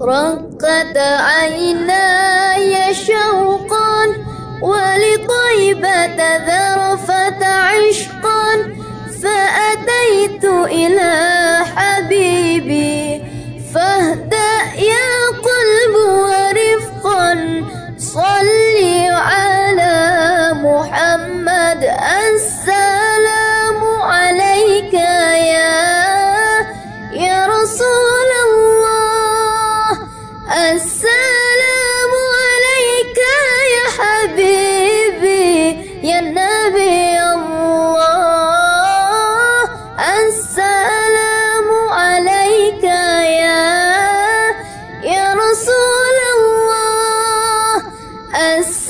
رقت عيناي شوقا ولطيبة ذرفت عشقا فأتيت إلى حبيبي فاهدأ يا قلب ورفقا صلي على محمد السلام عليك يا يا رسول Yes.